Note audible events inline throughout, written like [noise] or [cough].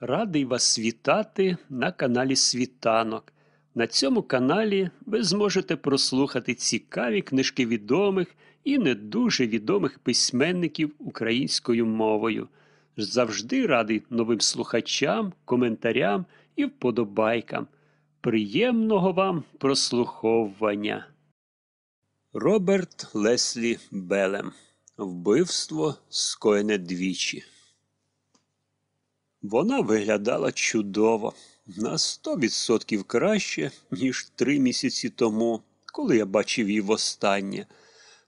Радий вас вітати на каналі Світанок. На цьому каналі ви зможете прослухати цікаві книжки відомих і не дуже відомих письменників українською мовою. Завжди радий новим слухачам, коментарям і вподобайкам. Приємного вам прослуховування. Роберт Леслі Белем. Вбивство скоєне двічі. Вона виглядала чудово, на сто відсотків краще, ніж три місяці тому, коли я бачив її востаннє.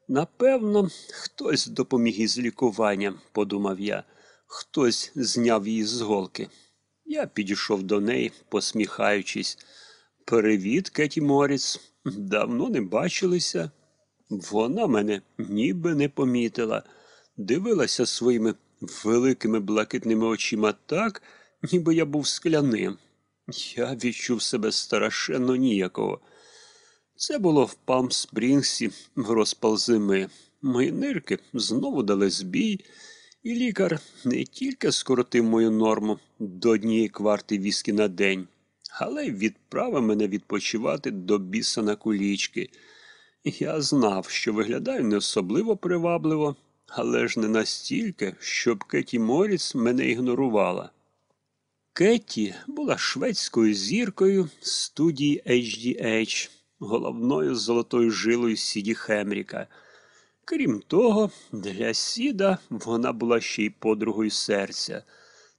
Напевно, хтось допоміг із лікуванням, подумав я, хтось зняв її з голки. Я підійшов до неї, посміхаючись. Привіт, Кеті Моріс. Давно не бачилися. Вона мене ніби не помітила, дивилася своїми великими блакитними очима так, ніби я був скляним. Я відчув себе страшенно ніякого. Це було в Палм Спрінгсі в розпал зими. Мої нирки знову дали збій, і лікар не тільки скоротив мою норму до однієї кварти віскі на день, але й відправив мене відпочивати до біса на кулічки. Я знав, що виглядаю не особливо привабливо, але ж не настільки, щоб Кеті Моріс мене ігнорувала. Кетті була шведською зіркою студії HDH, головною золотою жилою Сіді Хемріка. Крім того, для Сіда вона була ще й подругою серця.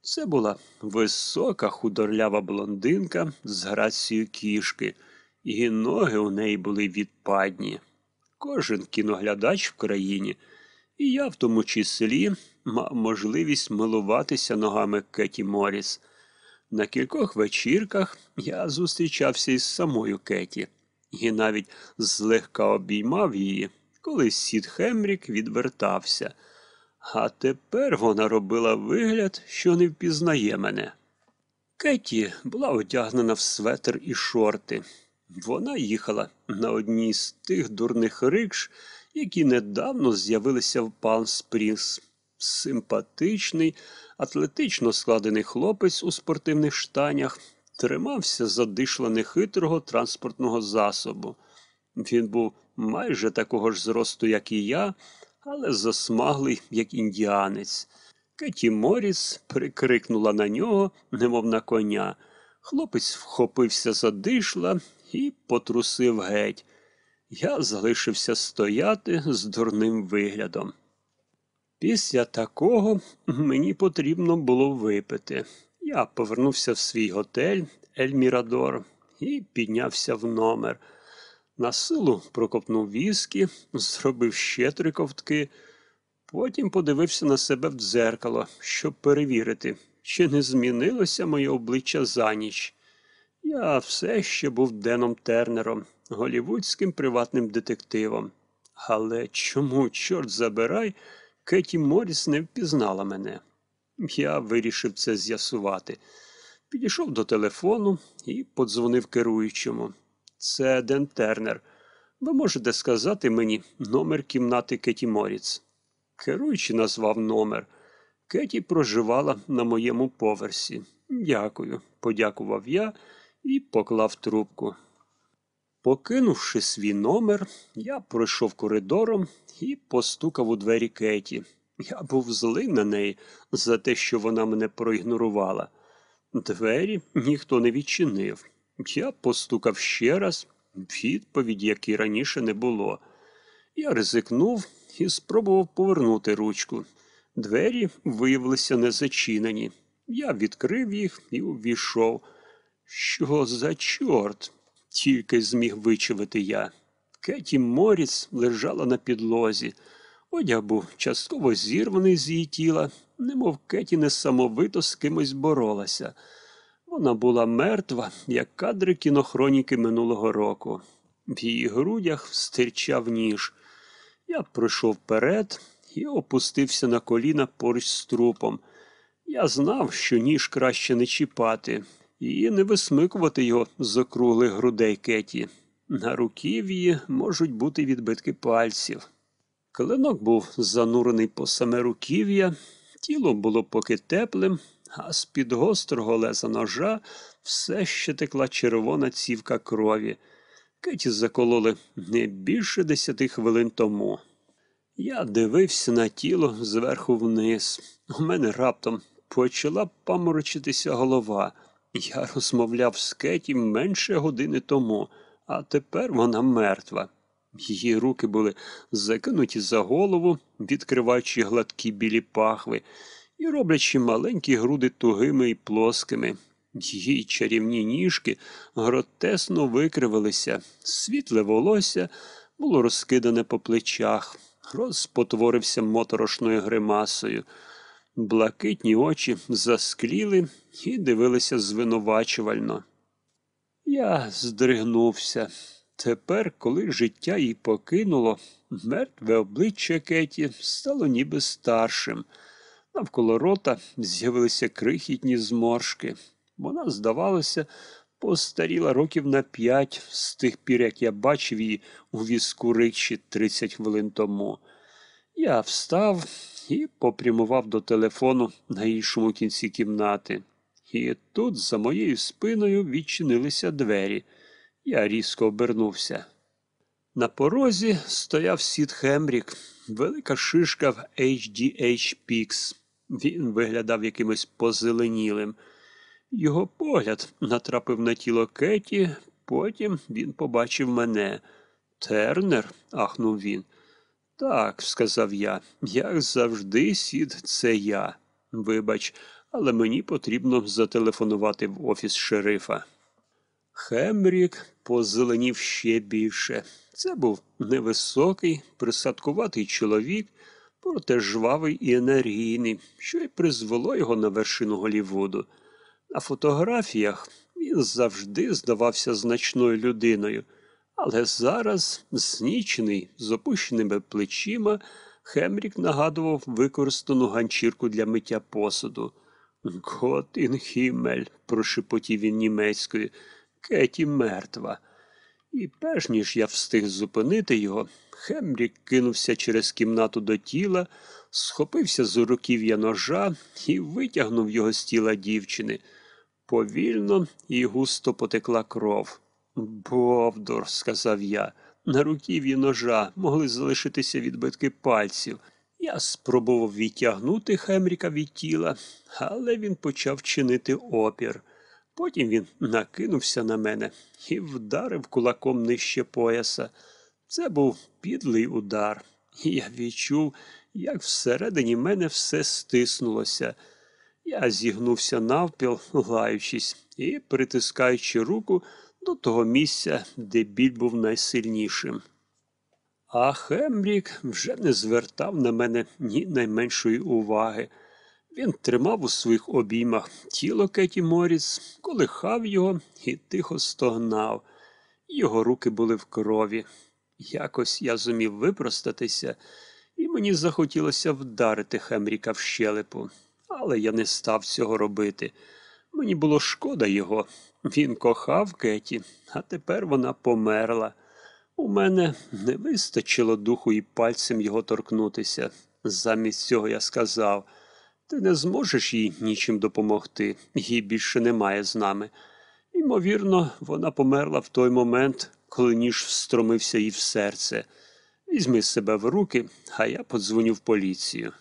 Це була висока худорлява блондинка з грацією кішки, і ноги у неї були відпадні. Кожен кіноглядач в країні – і я в тому числі мав можливість милуватися ногами Кеті Моріс. На кількох вечірках я зустрічався із самою Кеті і навіть злегка обіймав її, коли сід Хемрік відвертався. А тепер вона робила вигляд, що не впізнає мене. Кеті була одягнена в светр і шорти. Вона їхала на одній з тих дурних рикш, які недавно з'явилися в Палм Спрінгс. Симпатичний, атлетично складений хлопець у спортивних штанях тримався задишла нехитрого транспортного засобу. Він був майже такого ж зросту, як і я, але засмаглий, як індіанець. Кеті Моріс прикрикнула на нього, немов на коня. Хлопець вхопився за дишла і потрусив геть. Я залишився стояти з дурним виглядом. Після такого мені потрібно було випити. Я повернувся в свій готель Ель Мірадор і піднявся в номер. На силу прокопнув віскі, зробив ще три ковтки, потім подивився на себе в дзеркало, щоб перевірити, чи не змінилося моє обличчя за ніч. Я все ще був Деном Тернером, голівудським приватним детективом. Але чому, чорт забирай, Кеті Моріс не впізнала мене? Я вирішив це з'ясувати. Підійшов до телефону і подзвонив керуючому. Це Ден Тернер. Ви можете сказати мені номер кімнати Кеті Моріц. Керуючий назвав номер. Кеті проживала на моєму поверсі. Дякую, подякував я і поклав трубку. Покинувши свій номер, я пройшов коридором і постукав у двері Кеті. Я був злий на неї за те, що вона мене проігнорувала. Двері ніхто не відчинив. Я постукав ще раз, відповіді, які раніше не було. Я ризикнув і спробував повернути ручку. Двері виявилися незачинені. Я відкрив їх і увійшов. Що за чорт? Тільки зміг вичавити я. Кеті Моріс лежала на підлозі. Одяг був частково зірваний з її тіла, немов Кеті несамовито з кимось боролася. Вона була мертва, як кадри кінохроніки минулого року. В її грудях стирчав ніж. Я пройшов вперед і опустився на коліна поруч з трупом. Я знав, що ніж краще не чіпати, і не висмикувати його з округлих грудей Кеті. На руків'ї можуть бути відбитки пальців. Клинок був занурений по саме руків'я, тіло було поки теплим, а з-під гострого леза ножа все ще текла червона цівка крові. Кеті закололи не більше десяти хвилин тому. Я дивився на тіло зверху вниз. У мене раптом почала паморочитися голова. Я [laughs] розмовляв з Кеті менше години тому, а тепер вона мертва. Її руки були закинуті за голову, відкриваючи гладкі білі пахви і роблячи маленькі груди тугими і плоскими. Її чарівні ніжки гротесно викривилися, світле волосся було розкидане по плечах, розпотворився моторошною гримасою. Блакитні очі заскліли і дивилися звинувачувально. Я здригнувся. Тепер, коли життя їй покинуло, мертве обличчя Кеті стало ніби старшим. Навколо рота з'явилися крихітні зморшки. Вона, здавалося, постаріла років на п'ять з тих пір, як я бачив її у візку рикші 30 хвилин тому. Я встав і попрямував до телефону на іншому кінці кімнати. І тут за моєю спиною відчинилися двері. Я різко обернувся. На порозі стояв сід Хемрік, велика шишка в HDH Pix. Він виглядав якимось позеленілим. Його погляд натрапив на тіло Кеті, потім він побачив мене. Тернер, ахнув він. Так, сказав я, як завжди, сід, це я. Вибач, але мені потрібно зателефонувати в офіс шерифа. Хемрік позеленів ще більше. Це був невисокий, присадкуватий чоловік, проте жвавий і енергійний, що й призвело його на вершину Голівуду. На фотографіях він завжди здавався значною людиною, але зараз, знічений, з опущеними плечима, Хемрік нагадував використану ганчірку для миття посуду. Готін хімель, прошепотів він німецькою, Кеті мертва. І перш ніж я встиг зупинити його, Хемрік кинувся через кімнату до тіла, схопився з руків'я ножа і витягнув його з тіла дівчини. Повільно і густо потекла кров. Бовдор, сказав я, на руків'ї ножа могли залишитися відбитки пальців. Я спробував відтягнути Хемріка від тіла, але він почав чинити опір. Потім він накинувся на мене і вдарив кулаком нижче пояса. Це був підлий удар, я відчув, як всередині мене все стиснулося. Я зігнувся навпіл, лаючись, і притискаючи руку до того місця, де біль був найсильнішим. А Хемрік вже не звертав на мене ні найменшої уваги. Він тримав у своїх обіймах тіло Кеті Моріс, колихав його і тихо стогнав. Його руки були в крові. Якось я зумів випростатися, і мені захотілося вдарити Хемріка в щелепу, але я не став цього робити. Мені було шкода його. Він кохав Кеті, а тепер вона померла. У мене не вистачило духу і пальцем його торкнутися. Замість цього я сказав ти не зможеш їй нічим допомогти, їй більше немає з нами. Ймовірно, вона померла в той момент, коли ніж встромився їй в серце. Візьми себе в руки, а я подзвоню в поліцію.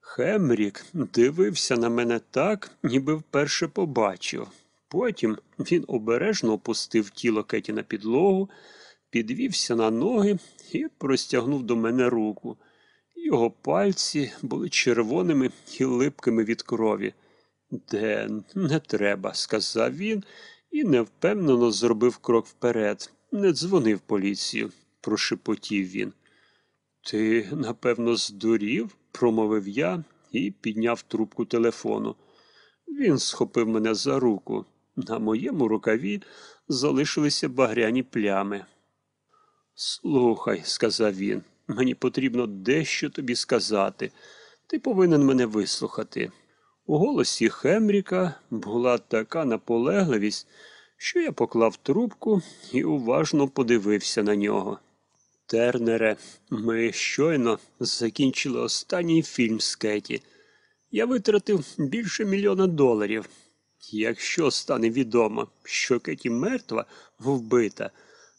Хемрік дивився на мене так, ніби вперше побачив. Потім він обережно опустив тіло Кеті на підлогу, підвівся на ноги і простягнув до мене руку. Його пальці були червоними і липкими від крові. Ден, не треба, сказав він і невпевнено зробив крок вперед. Не дзвонив поліцію, прошепотів він. Ти, напевно, здурів, промовив я і підняв трубку телефону. Він схопив мене за руку. На моєму рукаві залишилися багряні плями. Слухай, сказав він, мені потрібно дещо тобі сказати. Ти повинен мене вислухати. У голосі Хемріка була така наполегливість, що я поклав трубку і уважно подивився на нього. Тернере, ми щойно закінчили останній фільм з Кеті. Я витратив більше мільйона доларів. Якщо стане відомо, що Кеті мертва, вбита,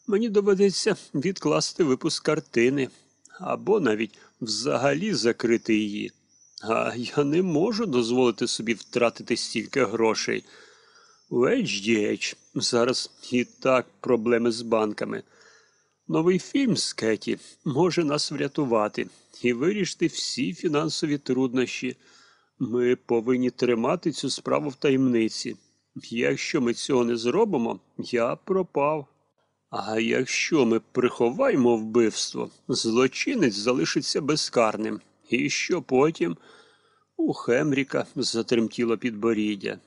мені доведеться відкласти випуск картини або навіть взагалі закрити її. А я не можу дозволити собі втратити стільки грошей. У HDH зараз і так проблеми з банками. Новий фільм з Кеті може нас врятувати і вирішити всі фінансові труднощі. Ми повинні тримати цю справу в таємниці. Якщо ми цього не зробимо, я пропав. А якщо ми приховаємо вбивство, злочинець залишиться безкарним. І що потім? У Хемріка затремтіло підборіддя.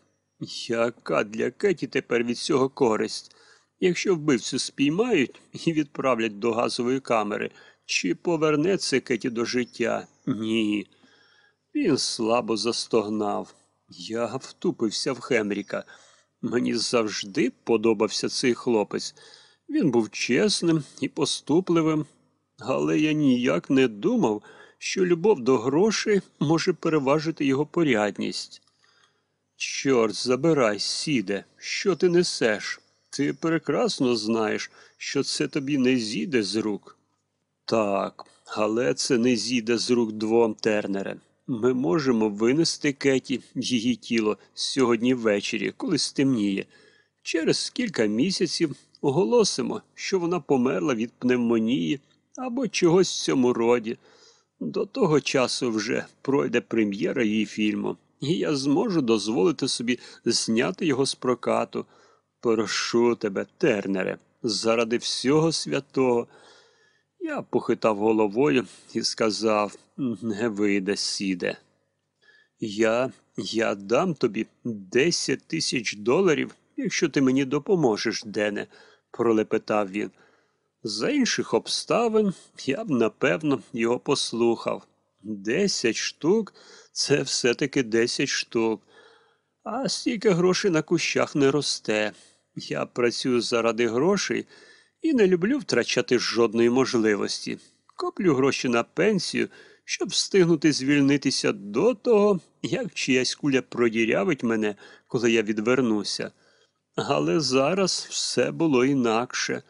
Яка для Кеті тепер від цього користь? Якщо вбивцю спіймають і відправлять до газової камери, чи повернеться Кеті до життя? Ні. Він слабо застогнав. Я втупився в Хемріка. Мені завжди подобався цей хлопець. Він був чесним і поступливим, але я ніяк не думав, що любов до грошей може переважити його порядність. Чорт, забирай, сіде, що ти несеш? Ти прекрасно знаєш, що це тобі не зійде з рук. Так, але це не зійде з рук двом тернере. Ми можемо винести Кеті її тіло сьогодні ввечері, коли стемніє. Через кілька місяців оголосимо, що вона померла від пневмонії або чогось в цьому роді. До того часу вже пройде прем'єра її фільму, і я зможу дозволити собі зняти його з прокату. Прошу тебе, тернере, заради всього святого. Я похитав головою і сказав не вийде, сіде. Я, я дам тобі десять тисяч доларів, якщо ти мені допоможеш, Дене, пролепетав він. За інших обставин я б, напевно, його послухав. Десять штук це все-таки десять штук. А стільки грошей на кущах не росте. Я працюю заради грошей і не люблю втрачати жодної можливості. Коплю гроші на пенсію, щоб встигнути звільнитися до того, як чиясь куля продірявить мене, коли я відвернуся. Але зараз все було інакше.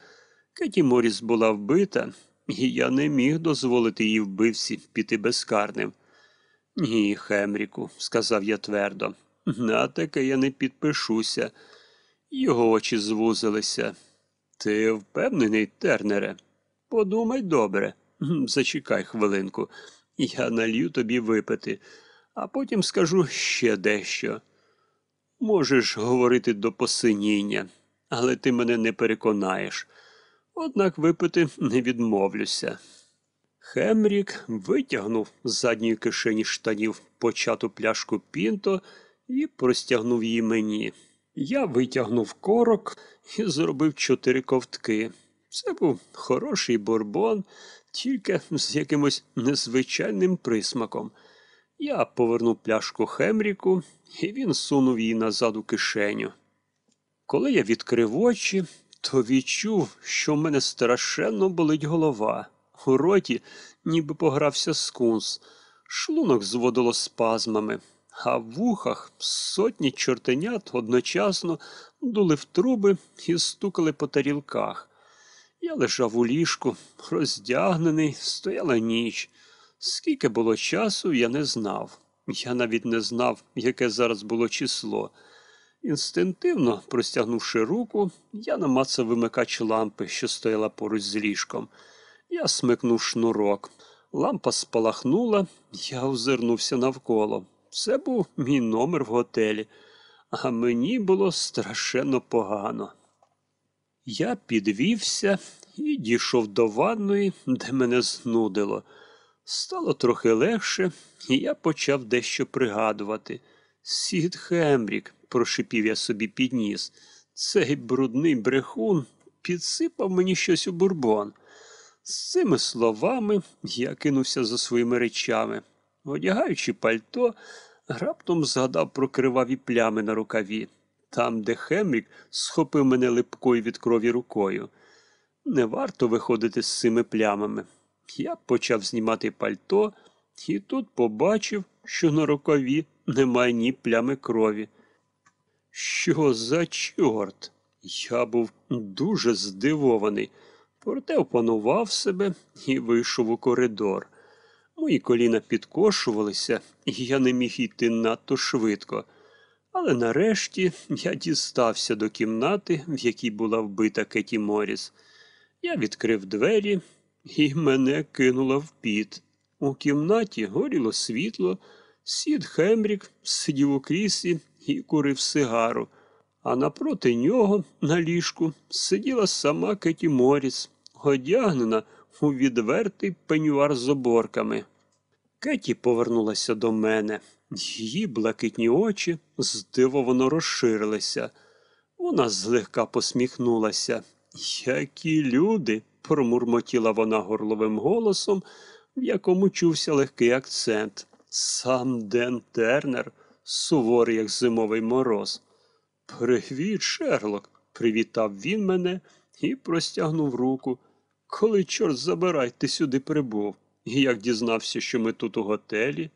Кеті Моріс була вбита, і я не міг дозволити їй вбивці піти безкарним. Ні, Хемріку, сказав я твердо, на таке я не підпишуся. Його очі звузилися. Ти впевнений, тернере? Подумай добре. Зачекай хвилинку. Я налью тобі випити, а потім скажу ще дещо. Можеш говорити до посиніння, але ти мене не переконаєш. Однак випити не відмовлюся. Хемрік витягнув з задньої кишені штанів почату пляшку пінто і простягнув її мені. Я витягнув корок і зробив чотири ковтки. Це був хороший бурбон, тільки з якимось незвичайним присмаком. Я повернув пляшку Хемріку, і він сунув її назад у кишеню. Коли я відкрив очі, то відчув, що в мене страшенно болить голова. У роті ніби погрався скунс, шлунок зводило спазмами, а в вухах сотні чортенят одночасно дули в труби і стукали по тарілках. Я лежав у ліжку, роздягнений, стояла ніч. Скільки було часу, я не знав. Я навіть не знав, яке зараз було число. Інстинктивно, простягнувши руку, я намацав вимикач лампи, що стояла поруч з ліжком. Я смикнув шнурок. Лампа спалахнула, я озирнувся навколо. Це був мій номер в готелі, а мені було страшенно погано. Я підвівся і дійшов до ванної, де мене знудило. Стало трохи легше, і я почав дещо пригадувати. Сід Хемрік, прошипів я собі під ніс. Цей брудний брехун підсипав мені щось у бурбон. З цими словами я кинувся за своїми речами. Одягаючи пальто, раптом згадав про криваві плями на рукаві, там, де Хемрік схопив мене липкою від крові рукою. Не варто виходити з цими плямами. Я почав знімати пальто і тут побачив що на рукаві немає ні плями крові. Що за чорт? Я був дуже здивований, проте опанував себе і вийшов у коридор. Мої коліна підкошувалися, і я не міг йти надто швидко. Але нарешті я дістався до кімнати, в якій була вбита Кеті Моріс. Я відкрив двері, і мене кинуло в піт. У кімнаті горіло світло, сід Хемрік сидів у кріслі і курив сигару, а напроти нього на ліжку сиділа сама Кеті Моріс, одягнена у відвертий пенюар з оборками. Кеті повернулася до мене. Її блакитні очі здивовано розширилися. Вона злегка посміхнулася. Які люди, промурмотіла вона горловим голосом, в якому чувся легкий акцент. Сам Ден Тернер, суворий, як зимовий мороз. Привіт, Шерлок, привітав він мене і простягнув руку. Коли, чорт забирай, ти сюди прибув, і як дізнався, що ми тут у готелі.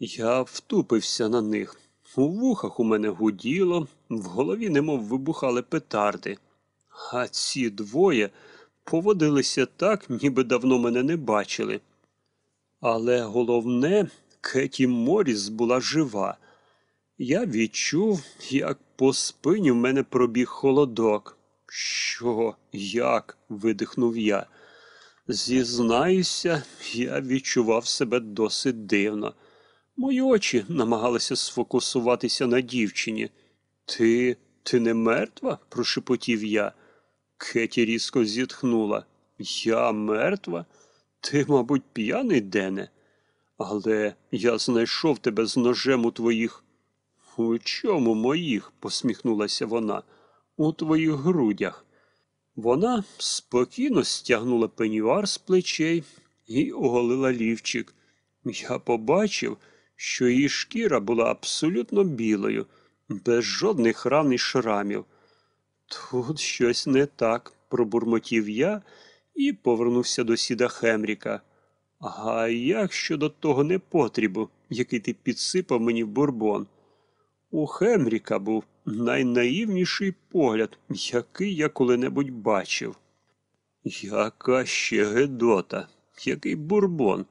Я втупився на них. У вухах у мене гуділо, в голові немов вибухали петарди. А ці двоє поводилися так, ніби давно мене не бачили. Але головне, Кеті Моріс була жива. Я відчув, як по спині в мене пробіг холодок. Що, як? видихнув я. Зізнаюся, я відчував себе досить дивно. Мої очі намагалися сфокусуватися на дівчині. Ти, ти не мертва? прошепотів я. Кеті різко зітхнула. Я мертва? Ти, мабуть, п'яний, Дене? Але я знайшов тебе з ножем у твоїх. У чому моїх? посміхнулася вона. У твоїх грудях. Вона спокійно стягнула пенюар з плечей і оголила лівчик. Я побачив, що її шкіра була абсолютно білою, без жодних ран і шрамів. Тут щось не так, пробурмотів я і повернувся до сіда Хемріка. А як щодо того непотрібу, який ти підсипав мені в бурбон? У Хемріка був найнаївніший погляд, який я коли-небудь бачив. Яка ще Гедота, який бурбон.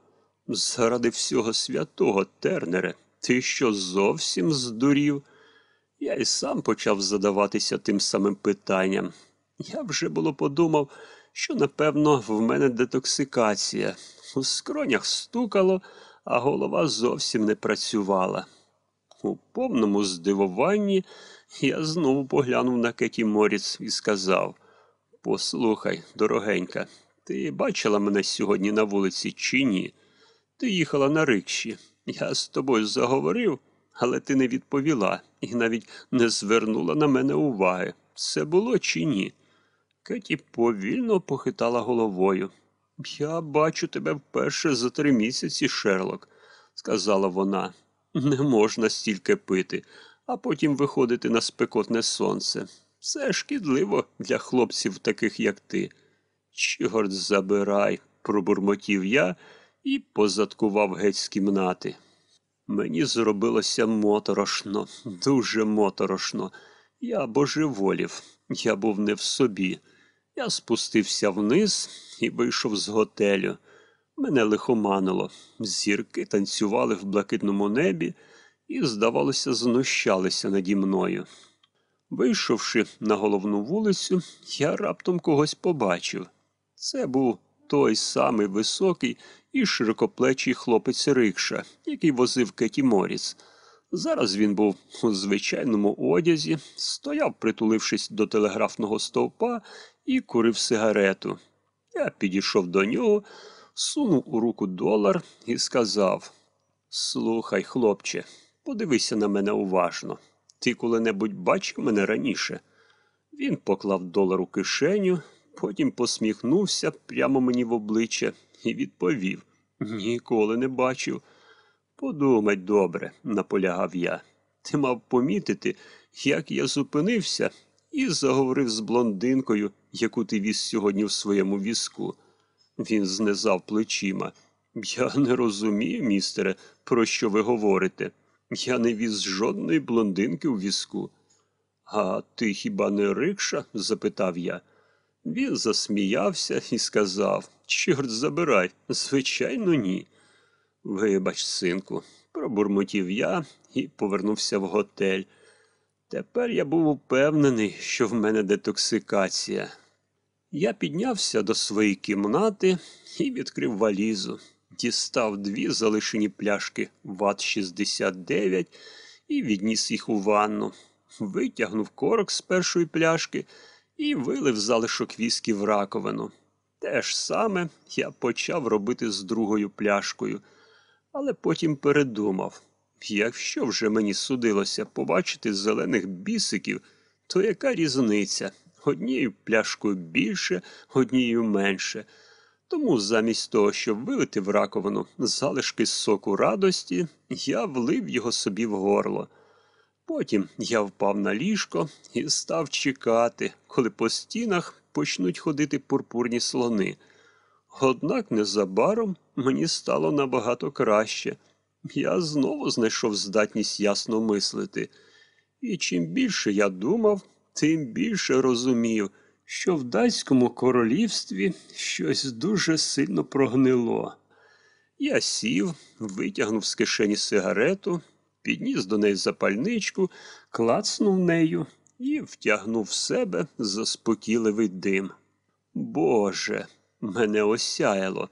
Заради всього святого, Тернере, ти що зовсім здурів? Я й сам почав задаватися тим самим питанням. Я вже було подумав, що, напевно, в мене детоксикація. У скронях стукало, а голова зовсім не працювала. У повному здивуванні я знову поглянув на Кеті Моріц і сказав Послухай, дорогенька, ти бачила мене сьогодні на вулиці чи ні? Ти їхала на рикші. Я з тобою заговорив, але ти не відповіла і навіть не звернула на мене уваги. Це було чи ні? Кеті повільно похитала головою. Я бачу тебе вперше за три місяці, Шерлок, сказала вона. Не можна стільки пити, а потім виходити на спекотне сонце. Це шкідливо для хлопців, таких як ти. Чорт забирай, пробурмотів я і позадкував геть з кімнати. Мені зробилося моторошно, дуже моторошно. Я божеволів, я був не в собі. Я спустився вниз і вийшов з готелю. Мене лихоманило. Зірки танцювали в блакитному небі і, здавалося, знущалися наді мною. Вийшовши на головну вулицю, я раптом когось побачив. Це був той самий високий і широкоплечий хлопець рикша, який возив Кеті Моріс. Зараз він був у звичайному одязі, стояв, притулившись до телеграфного стовпа, і курив сигарету. Я підійшов до нього, сунув у руку долар і сказав Слухай, хлопче, подивися на мене уважно. Ти коли-небудь бачив мене раніше? Він поклав долар у кишеню, потім посміхнувся прямо мені в обличчя і відповів Ніколи не бачив. Подумай добре, наполягав я. Ти мав помітити, як я зупинився і заговорив з блондинкою, яку ти віз сьогодні в своєму візку. Він знизав плечима. Я не розумію, містере, про що ви говорите. Я не віз жодної блондинки у візку. А ти хіба не рикша? запитав я. Він засміявся і сказав Чорт забирай, звичайно, ні. Вибач, синку, пробурмотів я і повернувся в готель. Тепер я був упевнений, що в мене детоксикація. Я піднявся до своєї кімнати і відкрив валізу, дістав дві залишені пляшки ВАТ-69 і відніс їх у ванну, витягнув корок з першої пляшки і вилив залишок віскі в раковину. Те ж саме я почав робити з другою пляшкою, але потім передумав якщо вже мені судилося побачити зелених бісиків, то яка різниця? Однією пляшкою більше, однією менше. Тому замість того, щоб вилити в раковину залишки соку радості, я влив його собі в горло. Потім я впав на ліжко і став чекати, коли по стінах почнуть ходити пурпурні слони. Однак незабаром мені стало набагато краще. Я знову знайшов здатність ясно мислити. І чим більше я думав, тим більше розумів, що в датському королівстві щось дуже сильно прогнило. Я сів, витягнув з кишені сигарету, підніс до неї запальничку, клацнув нею і втягнув в себе заспокійливий дим. Боже, мене осяяло.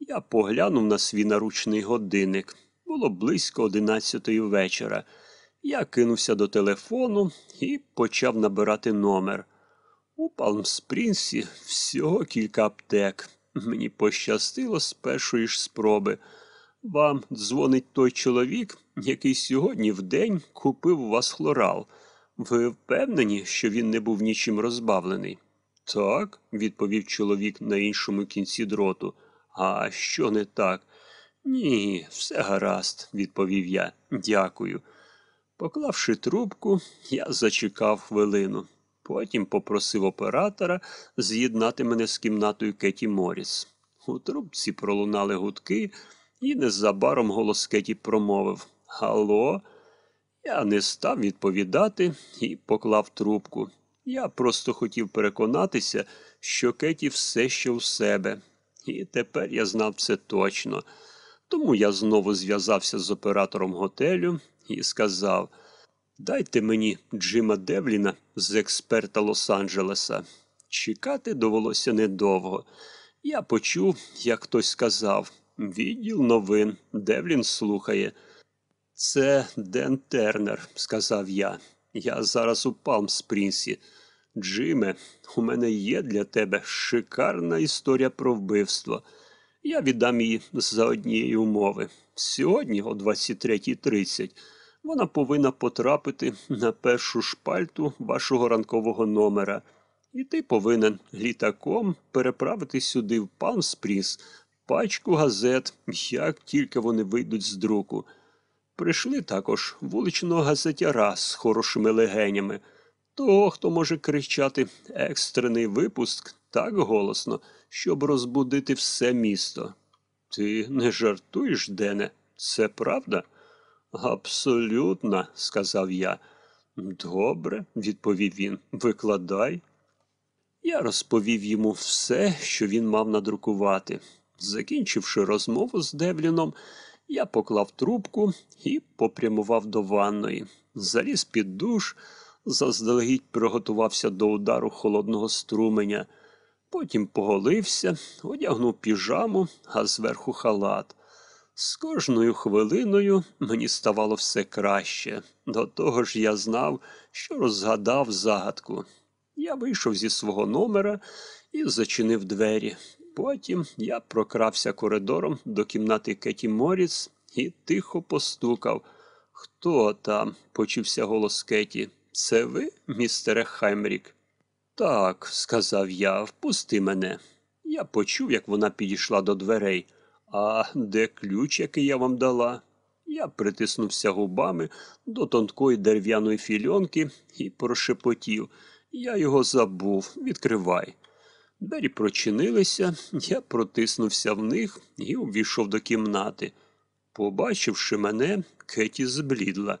Я поглянув на свій наручний годинник. Було близько одинадцятої вечора. Я кинувся до телефону і почав набирати номер. У Палмспрінсі всього кілька аптек. Мені пощастило з першої ж спроби. Вам дзвонить той чоловік, який сьогодні в день купив у вас хлорал. Ви впевнені, що він не був нічим розбавлений? Так, відповів чоловік на іншому кінці дроту. А що не так? Ні, все гаразд, відповів я. Дякую. Поклавши трубку, я зачекав хвилину. Потім попросив оператора з'єднати мене з кімнатою Кеті Моріс. У трубці пролунали гудки, і незабаром голос Кеті промовив Гало? Я не став відповідати і поклав трубку. Я просто хотів переконатися, що Кеті все ще у себе. І тепер я знав це точно. Тому я знову зв'язався з оператором готелю і сказав Дайте мені Джима Девліна з експерта Лос-Анджелеса. Чекати довелося недовго. Я почув, як хтось сказав відділ новин, Девлін слухає. Це Ден Тернер, сказав я. Я зараз у Палм-Спрінсі. Джиме, у мене є для тебе шикарна історія про вбивство. Я віддам її за однієї умови. Сьогодні, о 23.30, вона повинна потрапити на першу шпальту вашого ранкового номера. І ти повинен літаком переправити сюди в Палм-Спрінс пачку газет, як тільки вони вийдуть з друку. Прийшли також вуличного газетяра з хорошими легенями, того, хто може кричати екстрений випуск так голосно, щоб розбудити все місто. Ти не жартуєш, Дене? Це правда? Абсолютно, сказав я. Добре, відповів він, викладай. Я розповів йому все, що він мав надрукувати. Закінчивши розмову з Девліном, я поклав трубку і попрямував до ванної. Заліз під душ, заздалегідь приготувався до удару холодного струменя. Потім поголився, одягнув піжаму, а зверху халат. З кожною хвилиною мені ставало все краще. До того ж я знав, що розгадав загадку. Я вийшов зі свого номера і зачинив двері. Потім я прокрався коридором до кімнати Кеті Моріс і тихо постукав. Хто там? почувся голос Кеті. Це ви, містере Хаймрік? Так, сказав я, впусти мене. Я почув, як вона підійшла до дверей. А де ключ, який я вам дала? Я притиснувся губами до тонкої дерев'яної фільонки і прошепотів. Я його забув, відкривай. Двері прочинилися, я протиснувся в них і увійшов до кімнати. Побачивши мене, Кеті зблідла.